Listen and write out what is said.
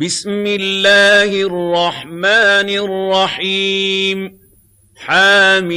بسم الله الرحمن الرحيم. حاميم